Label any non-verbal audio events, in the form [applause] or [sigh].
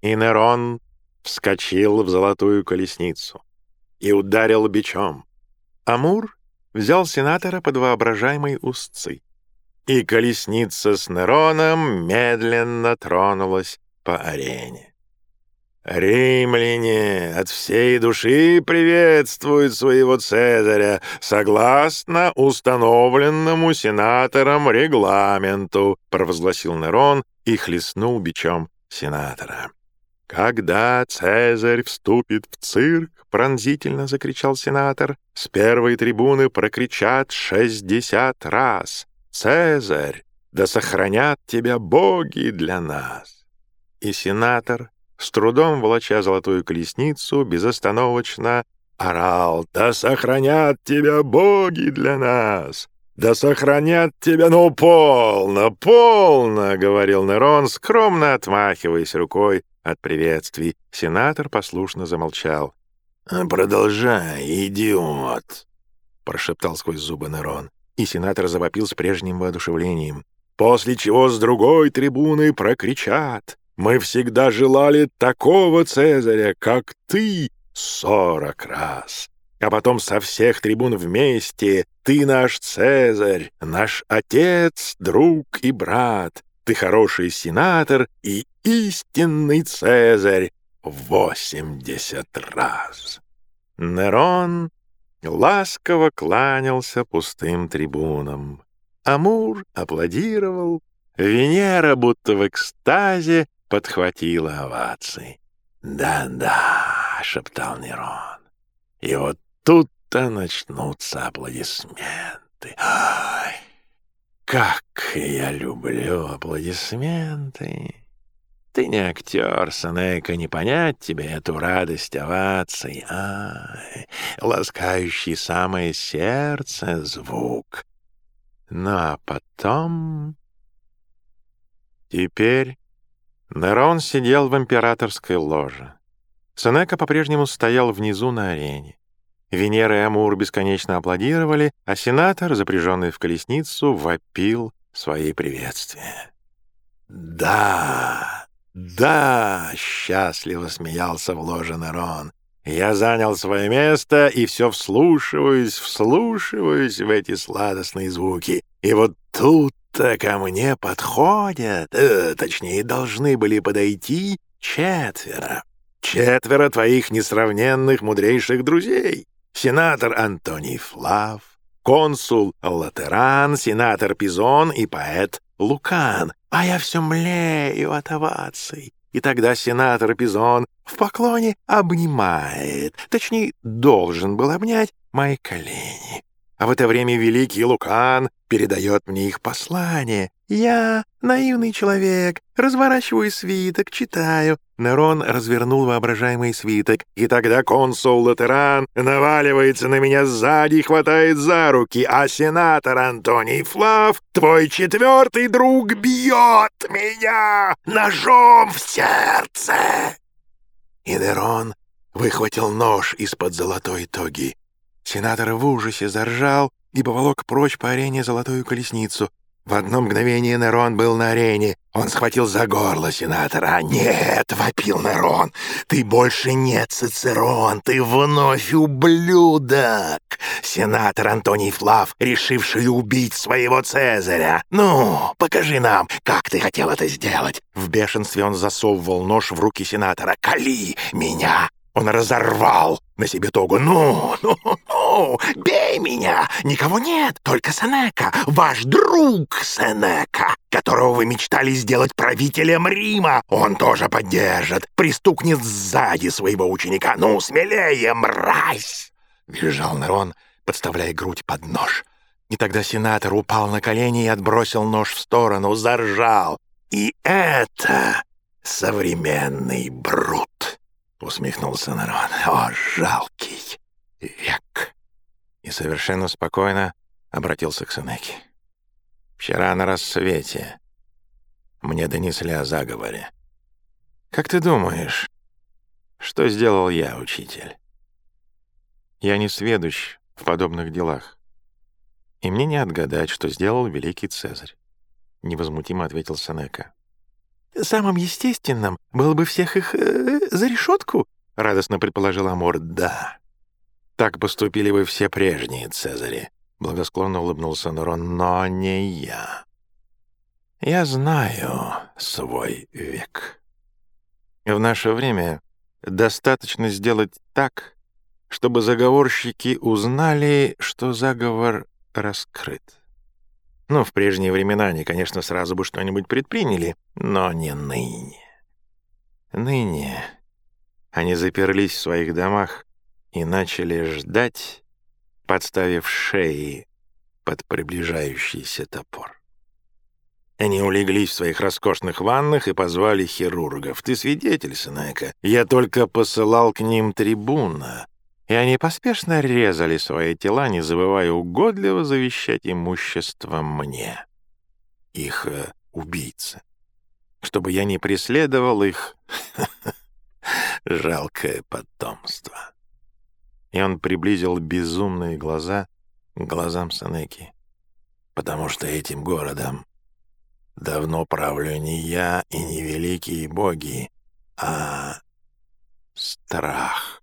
и Нерон вскочил в золотую колесницу и ударил бичом. Амур взял сенатора под воображаемой узцы, и колесница с Нероном медленно тронулась по арене. Римляне от всей души приветствуют своего Цезаря согласно установленному сенатором регламенту, провозгласил Нерон и хлестнул бичом сенатора. «Когда Цезарь вступит в цирк, — пронзительно закричал сенатор, — с первой трибуны прокричат шестьдесят раз. Цезарь, да сохранят тебя боги для нас!» И сенатор, с трудом волоча золотую колесницу, безостановочно орал «Да сохранят тебя боги для нас!» «Да сохранят тебя, ну, полно, полно!» — говорил Нерон, скромно отмахиваясь рукой от приветствий. Сенатор послушно замолчал. «Продолжай, идиот!» — прошептал сквозь зубы Нерон. И сенатор завопил с прежним воодушевлением. «После чего с другой трибуны прокричат. Мы всегда желали такого Цезаря, как ты, сорок раз!» а потом со всех трибун вместе «Ты наш Цезарь, наш отец, друг и брат, ты хороший сенатор и истинный Цезарь восемьдесят раз». Нерон ласково кланялся пустым трибунам. Амур аплодировал, Венера, будто в экстазе, подхватила овации. «Да-да», — шептал Нерон, — «и вот тут-то начнутся аплодисменты. Ай, как я люблю аплодисменты! Ты не актер, Санека, не понять тебе эту радость оваций. Ай, ласкающий самое сердце звук. Ну а потом... Теперь Нерон сидел в императорской ложе. Сенека по-прежнему стоял внизу на арене. Венера и Амур бесконечно аплодировали, а сенатор, запряженный в колесницу, вопил свои приветствия. «Да, да!» — счастливо смеялся в ложе Нерон. «Я занял свое место и все вслушиваюсь, вслушиваюсь в эти сладостные звуки. И вот тут-то ко мне подходят, э, точнее, должны были подойти четверо. Четверо твоих несравненных мудрейших друзей сенатор Антоний Флав, консул Латеран, сенатор Пизон и поэт Лукан. А я все млею от оваций. И тогда сенатор Пизон в поклоне обнимает, точнее, должен был обнять мои колени. А в это время великий Лукан передает мне их послание. Я, наивный человек, разворачиваю свиток, читаю. Нерон развернул воображаемый свиток, и тогда консул Латеран наваливается на меня сзади и хватает за руки, а сенатор Антоний Флав, твой четвертый друг, бьет меня ножом в сердце. И Нерон выхватил нож из-под золотой тоги. Сенатор в ужасе заржал и поволок прочь по арене золотую колесницу. В одно мгновение Нерон был на арене. Он схватил за горло сенатора. «Нет!» — вопил Нерон. «Ты больше не Цицерон! Ты вновь ублюдок! Сенатор Антоний Флав, решивший убить своего Цезаря! Ну, покажи нам, как ты хотел это сделать!» В бешенстве он засовывал нож в руки сенатора. «Кали меня! Он разорвал на себе тогу. «Ну, ну, бей меня! Никого нет, только Сенека, ваш друг Сенека, которого вы мечтали сделать правителем Рима. Он тоже поддержит, пристукнет сзади своего ученика. Ну, смелее, мразь!» Визжал Нерон, подставляя грудь под нож. И тогда сенатор упал на колени и отбросил нож в сторону, заржал. «И это современный брут!» — усмехнулся Нерон. «О, жалкий век!» И совершенно спокойно обратился к Сенеке. «Вчера на рассвете мне донесли о заговоре. Как ты думаешь, что сделал я, учитель?» «Я не сведущ в подобных делах, и мне не отгадать, что сделал великий Цезарь», — невозмутимо ответил Сенека. самым естественным было бы всех их э, за решетку?» — радостно предположил Амур. «Да. Так поступили бы все прежние Цезари», — благосклонно улыбнулся Нурон. «Но не я. Я знаю свой век. В наше время достаточно сделать так, чтобы заговорщики узнали, что заговор раскрыт. Ну, в прежние времена они, конечно, сразу бы что-нибудь предприняли, но не ныне. Ныне они заперлись в своих домах и начали ждать, подставив шеи под приближающийся топор. Они улеглись в своих роскошных ваннах и позвали хирургов. «Ты свидетель, Сенека. Я только посылал к ним трибуна, и они поспешно резали свои тела, не забывая угодливо завещать имущество мне, их э, убийце, чтобы я не преследовал их [laughs] жалкое потомство. И он приблизил безумные глаза к глазам Санеки, потому что этим городом давно правлю не я и не великие боги, а страх